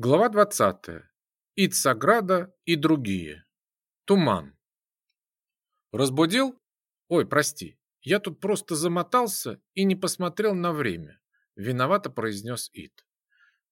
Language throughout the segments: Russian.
Глава 20. Ицаграда и другие. Туман. Разбудил? Ой, прости. Я тут просто замотался и не посмотрел на время. Виновато произнес Ит.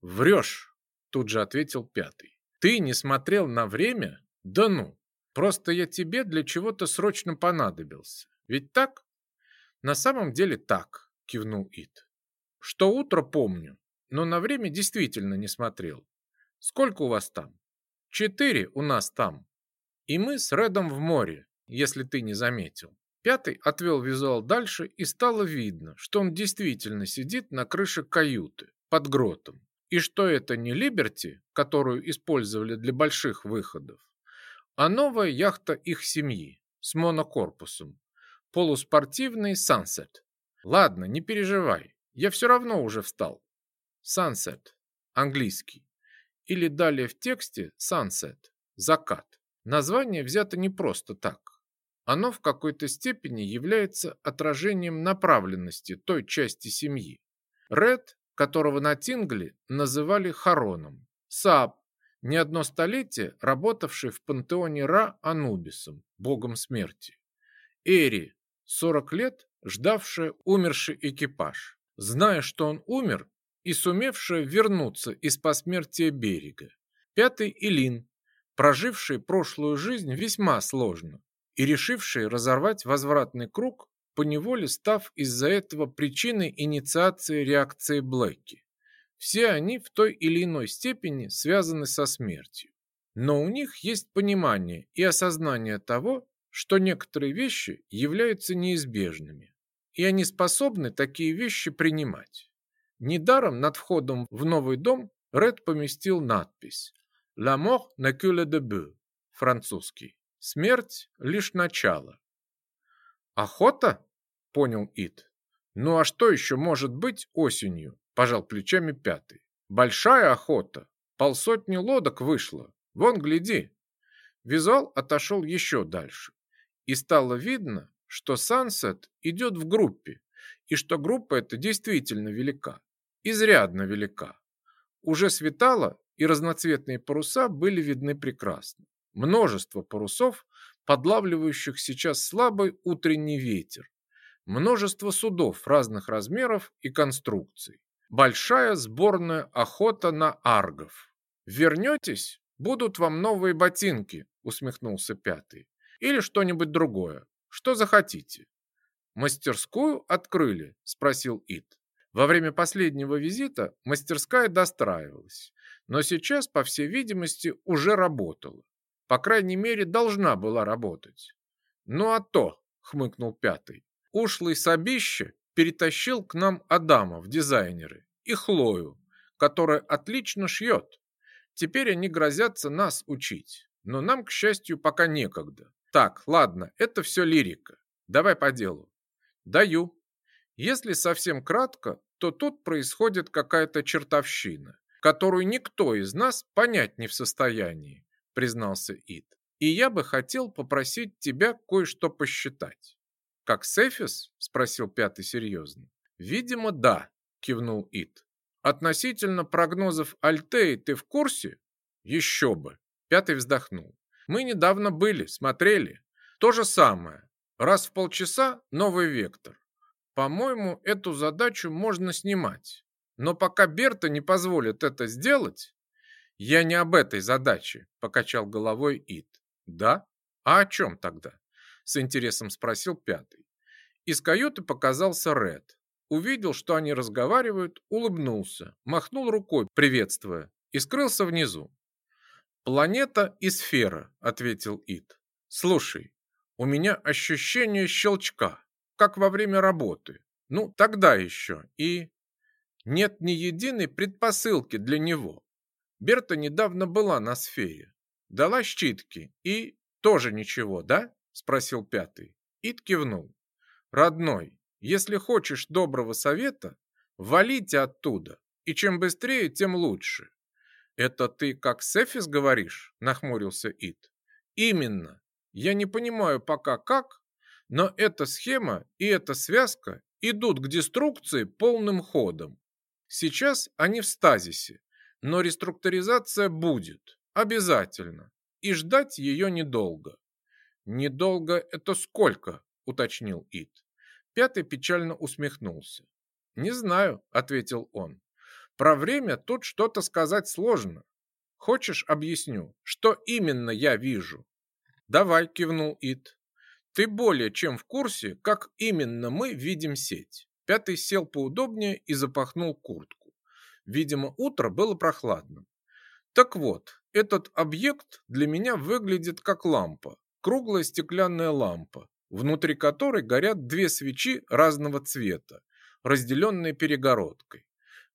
Врешь, тут же ответил пятый. Ты не смотрел на время? Да ну. Просто я тебе для чего-то срочно понадобился. Ведь так? На самом деле так, кивнул Ит. Что утро помню, но на время действительно не смотрел. Сколько у вас там? Четыре у нас там. И мы с Редом в море, если ты не заметил. Пятый отвел визуал дальше, и стало видно, что он действительно сидит на крыше каюты, под гротом. И что это не Либерти, которую использовали для больших выходов, а новая яхта их семьи с монокорпусом, полуспортивный Sunset. Ладно, не переживай, я все равно уже встал. Sunset, английский или далее в тексте sunset – закат. Название взято не просто так. Оно в какой-то степени является отражением направленности той части семьи. Ред, которого на Тингле называли Хароном. Саб, не одно столетие работавший в пантеоне Ра Анубисом, богом смерти. Эри, 40 лет ждавшая умерший экипаж. Зная, что он умер, и сумевшая вернуться из посмертия берега. Пятый Илин, проживший прошлую жизнь весьма сложно и решивший разорвать возвратный круг, поневоле став из-за этого причиной инициации реакции Блэки. Все они в той или иной степени связаны со смертью. Но у них есть понимание и осознание того, что некоторые вещи являются неизбежными, и они способны такие вещи принимать. Недаром над входом в новый дом Ред поместил надпись «La mort n'est que le début» французский. «Смерть – лишь начало». «Охота?» – понял Ит. «Ну а что еще может быть осенью?» – пожал плечами пятый. «Большая охота. Полсотни лодок вышло. Вон, гляди». Визуал отошел еще дальше. И стало видно, что Сансет идет в группе, и что группа эта действительно велика изрядно велика. Уже светало, и разноцветные паруса были видны прекрасно. Множество парусов, подлавливающих сейчас слабый утренний ветер. Множество судов разных размеров и конструкций. Большая сборная охота на аргов. Вернетесь, будут вам новые ботинки, усмехнулся пятый. Или что-нибудь другое. Что захотите. Мастерскую открыли? Спросил Ит. Во время последнего визита мастерская достраивалась, но сейчас, по всей видимости, уже работала. По крайней мере, должна была работать. «Ну а то», — хмыкнул пятый, — «ушлый Сабище перетащил к нам Адама в дизайнеры и Хлою, которая отлично шьет. Теперь они грозятся нас учить, но нам, к счастью, пока некогда. Так, ладно, это все лирика. Давай по делу. Даю. Если совсем кратко, то тут происходит какая-то чертовщина, которую никто из нас понять не в состоянии, признался Ид. И я бы хотел попросить тебя кое-что посчитать. Как Сефис? спросил пятый серьезно. Видимо, да, кивнул Ид. Относительно прогнозов Альтеи ты в курсе? Еще бы. Пятый вздохнул. Мы недавно были, смотрели. То же самое. Раз в полчаса новый вектор. По-моему, эту задачу можно снимать. Но пока Берта не позволит это сделать... Я не об этой задаче, покачал головой Ит. Да? А о чем тогда? С интересом спросил пятый. Из каюты показался Ред. Увидел, что они разговаривают, улыбнулся, махнул рукой, приветствуя, и скрылся внизу. «Планета и сфера», — ответил Ит. «Слушай, у меня ощущение щелчка как во время работы. Ну, тогда еще. И нет ни единой предпосылки для него. Берта недавно была на сфере. Дала щитки и тоже ничего, да? Спросил пятый. Ид кивнул. Родной, если хочешь доброго совета, валите оттуда. И чем быстрее, тем лучше. Это ты как Сефис говоришь? Нахмурился Ид. Именно. Я не понимаю пока как, но эта схема и эта связка идут к деструкции полным ходом. Сейчас они в стазисе, Но реструктуризация будет, обязательно, и ждать ее недолго. Недолго это сколько, уточнил Ит. Пятый печально усмехнулся. Не знаю, ответил он. Про время тут что-то сказать сложно. Хочешь, объясню, что именно я вижу? Давай, кивнул Ит. Ты более чем в курсе, как именно мы видим сеть. Пятый сел поудобнее и запахнул куртку. Видимо, утро было прохладным. Так вот, этот объект для меня выглядит как лампа. Круглая стеклянная лампа, внутри которой горят две свечи разного цвета, разделенные перегородкой.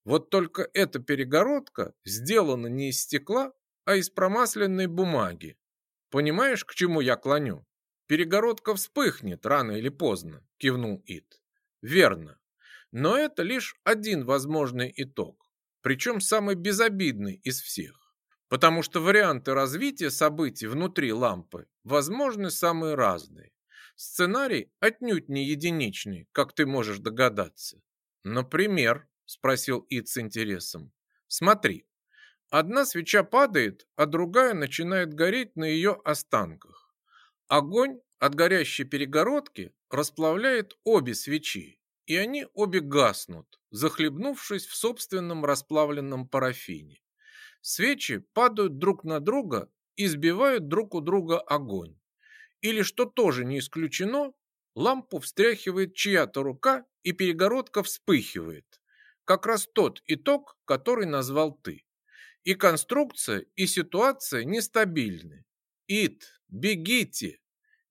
Вот только эта перегородка сделана не из стекла, а из промасленной бумаги. Понимаешь, к чему я клоню? Перегородка вспыхнет рано или поздно, кивнул Ит. Верно. Но это лишь один возможный итог, причем самый безобидный из всех. Потому что варианты развития событий внутри лампы возможны самые разные. Сценарий отнюдь не единичный, как ты можешь догадаться. Например, спросил Ит с интересом. Смотри, одна свеча падает, а другая начинает гореть на ее останках. Огонь от горящей перегородки расплавляет обе свечи, и они обе гаснут, захлебнувшись в собственном расплавленном парафине. Свечи падают друг на друга и сбивают друг у друга огонь. Или, что тоже не исключено, лампу встряхивает чья-то рука, и перегородка вспыхивает. Как раз тот итог, который назвал ты. И конструкция, и ситуация нестабильны. Ит, бегите!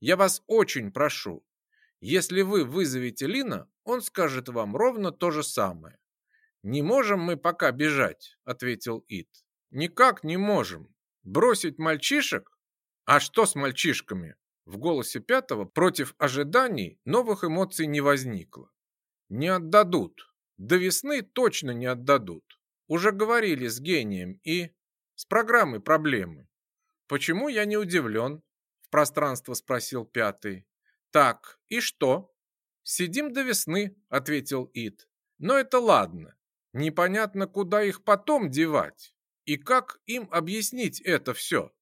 Я вас очень прошу. Если вы вызовете Лина, он скажет вам ровно то же самое. Не можем мы пока бежать, ответил Ит. Никак не можем. Бросить мальчишек? А что с мальчишками? В голосе пятого против ожиданий новых эмоций не возникло. Не отдадут. До весны точно не отдадут. Уже говорили с гением и... С программой проблемы. Почему я не удивлен? В пространство спросил пятый. Так, и что? Сидим до весны, ответил Ит. Но это ладно. Непонятно, куда их потом девать. И как им объяснить это все?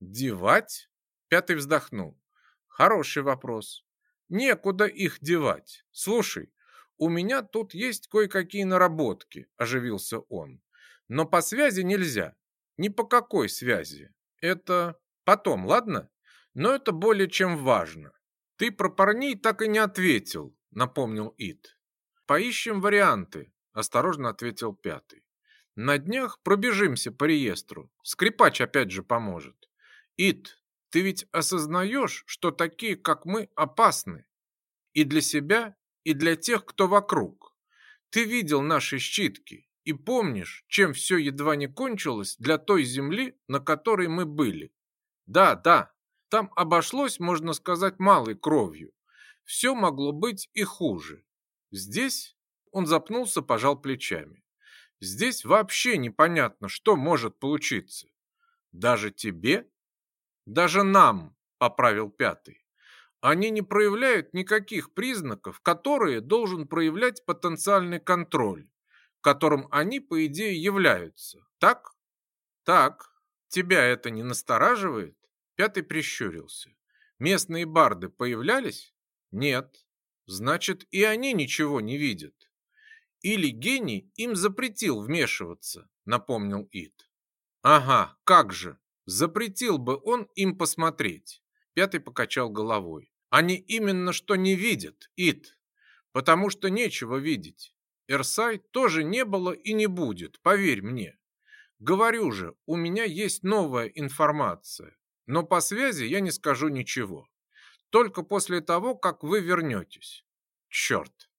Девать? Пятый вздохнул. Хороший вопрос. Некуда их девать. Слушай, у меня тут есть кое-какие наработки, оживился он. Но по связи нельзя. Ни по какой связи. Это потом, ладно? Но это более чем важно. Ты про парней так и не ответил, напомнил Ит. Поищем варианты, осторожно ответил пятый. На днях пробежимся по реестру. Скрипач опять же поможет. Ит, ты ведь осознаешь, что такие, как мы, опасны? И для себя, и для тех, кто вокруг. Ты видел наши щитки и помнишь, чем все едва не кончилось для той земли, на которой мы были. Да, да, там обошлось, можно сказать, малой кровью. Все могло быть и хуже. Здесь он запнулся, пожал плечами. Здесь вообще непонятно, что может получиться. Даже тебе? Даже нам, поправил пятый. Они не проявляют никаких признаков, которые должен проявлять потенциальный контроль, которым они, по идее, являются. Так? Так. Тебя это не настораживает? Пятый прищурился. Местные барды появлялись? Нет. Значит, и они ничего не видят. Или гений им запретил вмешиваться, напомнил Ит. Ага, как же. Запретил бы он им посмотреть. Пятый покачал головой. Они именно что не видят, Ит. Потому что нечего видеть. Эрсай тоже не было и не будет, поверь мне. Говорю же, у меня есть новая информация. Но по связи я не скажу ничего. Только после того, как вы вернетесь. Черт.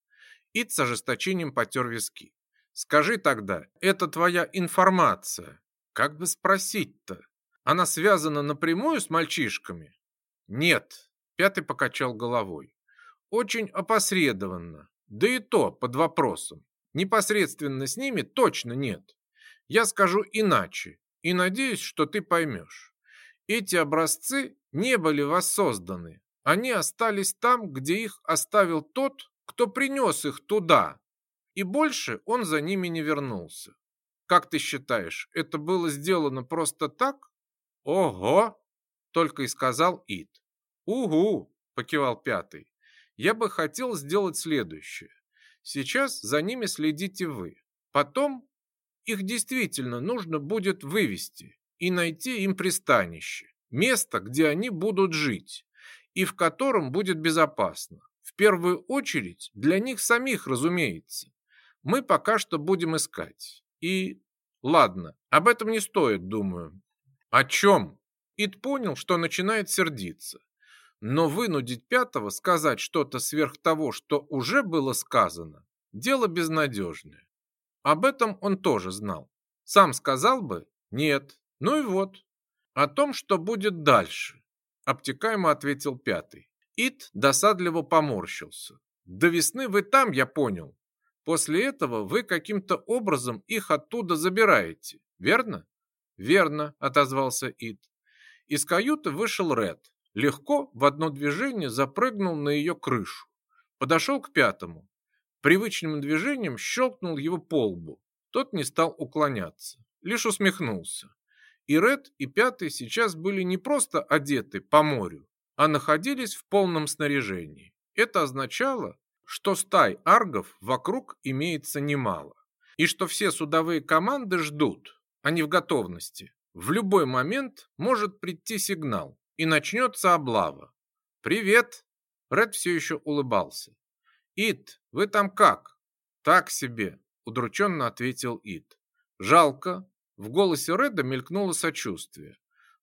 Ид с ожесточением потер виски. Скажи тогда, это твоя информация. Как бы спросить-то? Она связана напрямую с мальчишками? Нет. Пятый покачал головой. Очень опосредованно. Да и то под вопросом. Непосредственно с ними точно нет. Я скажу иначе. И надеюсь, что ты поймешь. Эти образцы не были воссозданы. Они остались там, где их оставил тот, кто принес их туда. И больше он за ними не вернулся. Как ты считаешь, это было сделано просто так? Ого! Только и сказал Ит. Угу, покивал пятый. Я бы хотел сделать следующее. Сейчас за ними следите вы. Потом их действительно нужно будет вывести и найти им пристанище, место, где они будут жить и в котором будет безопасно. В первую очередь для них самих, разумеется. Мы пока что будем искать. И ладно, об этом не стоит, думаю. О чем? Ид понял, что начинает сердиться. Но вынудить пятого сказать что-то сверх того, что уже было сказано, дело безнадежное. Об этом он тоже знал. Сам сказал бы «нет». Ну и вот. О том, что будет дальше, обтекаемо ответил пятый. Ит досадливо поморщился. До весны вы там, я понял. После этого вы каким-то образом их оттуда забираете, верно? Верно, отозвался Ит. Из каюты вышел Ред. Легко в одно движение запрыгнул на ее крышу. Подошел к пятому. Привычным движением щелкнул его по лбу. Тот не стал уклоняться, лишь усмехнулся. И Ред, и Пятый сейчас были не просто одеты по морю, а находились в полном снаряжении. Это означало, что стай аргов вокруг имеется немало, и что все судовые команды ждут, не в готовности. В любой момент может прийти сигнал, и начнется облава. «Привет!» Ред все еще улыбался. «Ит, вы там как?» «Так себе», — удрученно ответил Ит. «Жалко». В голосе Реда мелькнуло сочувствие.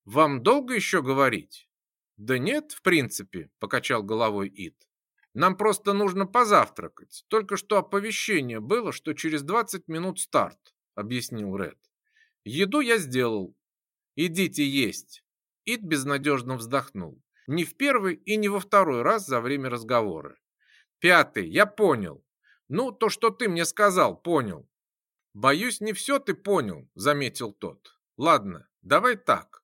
«Вам долго еще говорить?» «Да нет, в принципе», — покачал головой Ит. «Нам просто нужно позавтракать. Только что оповещение было, что через 20 минут старт», — объяснил Ред. «Еду я сделал. Идите есть». Ит безнадежно вздохнул. Не в первый и не во второй раз за время разговора. Пятый, я понял. Ну, то, что ты мне сказал, понял. Боюсь, не все ты понял, заметил тот. Ладно, давай так.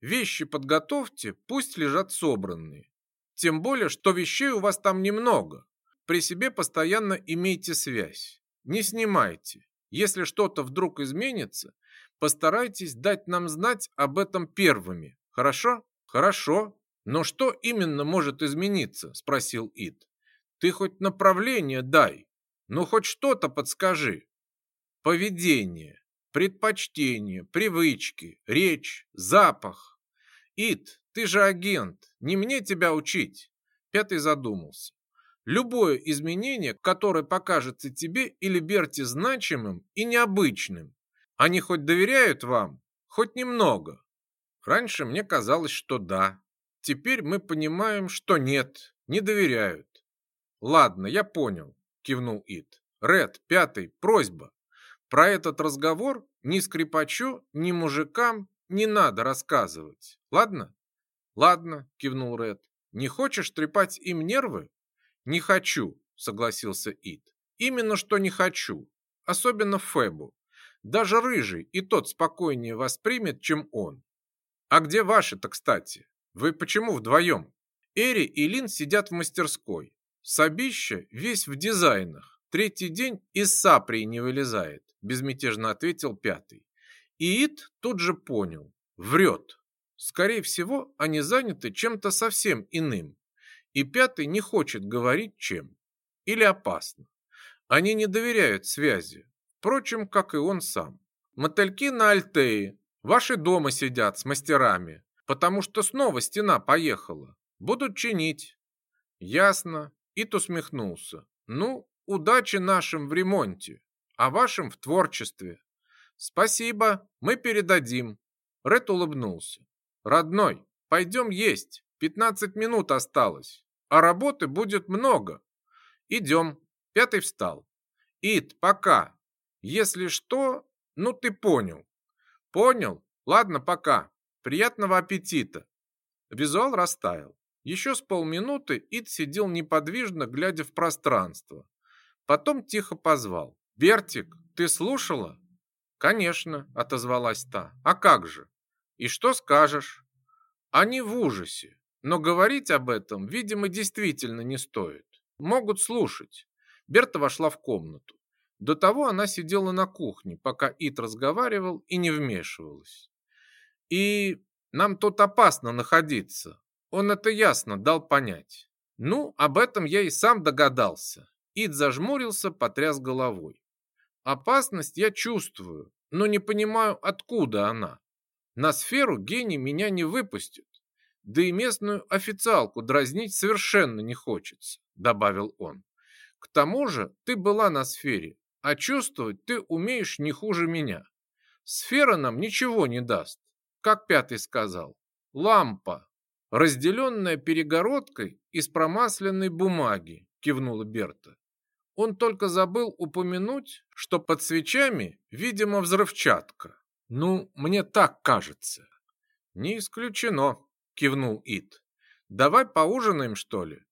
Вещи подготовьте, пусть лежат собранные. Тем более, что вещей у вас там немного. При себе постоянно имейте связь. Не снимайте. Если что-то вдруг изменится, постарайтесь дать нам знать об этом первыми. Хорошо? Хорошо. Но что именно может измениться? Спросил Ид. Ты хоть направление дай, ну хоть что-то подскажи. Поведение, предпочтение, привычки, речь, запах. Ит, ты же агент, не мне тебя учить. Пятый задумался. Любое изменение, которое покажется тебе или Берти значимым и необычным, они хоть доверяют вам, хоть немного. Раньше мне казалось, что да. Теперь мы понимаем, что нет, не доверяют. «Ладно, я понял», – кивнул Ит. «Ред, пятый, просьба. Про этот разговор ни скрипачу, ни мужикам не надо рассказывать. Ладно?» «Ладно», – кивнул Ред. «Не хочешь трепать им нервы?» «Не хочу», – согласился Ит. «Именно что не хочу. Особенно Фебу. Даже Рыжий и тот спокойнее воспримет, чем он. А где ваши-то, кстати? Вы почему вдвоем?» Эри и Лин сидят в мастерской. Сабища весь в дизайнах. Третий день из саприи не вылезает, безмятежно ответил пятый. И Ит тут же понял. Врет. Скорее всего, они заняты чем-то совсем иным. И пятый не хочет говорить чем. Или опасно. Они не доверяют связи. Впрочем, как и он сам. Мотыльки на Альтее. Ваши дома сидят с мастерами, потому что снова стена поехала. Будут чинить. Ясно. Ит усмехнулся. «Ну, удачи нашим в ремонте, а вашим в творчестве». «Спасибо, мы передадим». Ред улыбнулся. «Родной, пойдем есть. Пятнадцать минут осталось, а работы будет много. Идем». Пятый встал. «Ит, пока. Если что, ну ты понял». «Понял? Ладно, пока. Приятного аппетита». Визуал растаял. Еще с полминуты Ид сидел неподвижно, глядя в пространство. Потом тихо позвал. «Бертик, ты слушала?» «Конечно», — отозвалась та. «А как же? И что скажешь?» «Они в ужасе, но говорить об этом, видимо, действительно не стоит. Могут слушать». Берта вошла в комнату. До того она сидела на кухне, пока Ит разговаривал и не вмешивалась. И нам тут опасно находиться. Он это ясно дал понять. Ну, об этом я и сам догадался. Ид зажмурился, потряс головой. Опасность я чувствую, но не понимаю, откуда она. На сферу гений меня не выпустит. Да и местную официалку дразнить совершенно не хочется, добавил он. К тому же ты была на сфере, а чувствовать ты умеешь не хуже меня. Сфера нам ничего не даст. Как пятый сказал, лампа, разделенная перегородкой из промасленной бумаги, кивнула Берта. Он только забыл упомянуть, что под свечами, видимо, взрывчатка. Ну, мне так кажется. Не исключено, кивнул Ит. Давай поужинаем, что ли?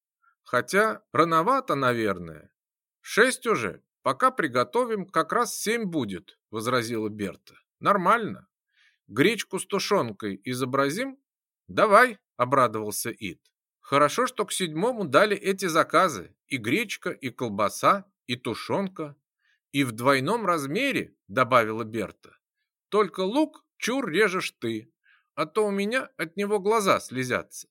Хотя рановато, наверное. Шесть уже, «Пока приготовим, как раз семь будет», — возразила Берта. «Нормально. Гречку с тушенкой изобразим?» «Давай», — обрадовался Ид. «Хорошо, что к седьмому дали эти заказы. И гречка, и колбаса, и тушенка. И в двойном размере», — добавила Берта. «Только лук чур режешь ты, а то у меня от него глаза слезятся».